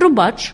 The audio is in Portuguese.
Trubacz.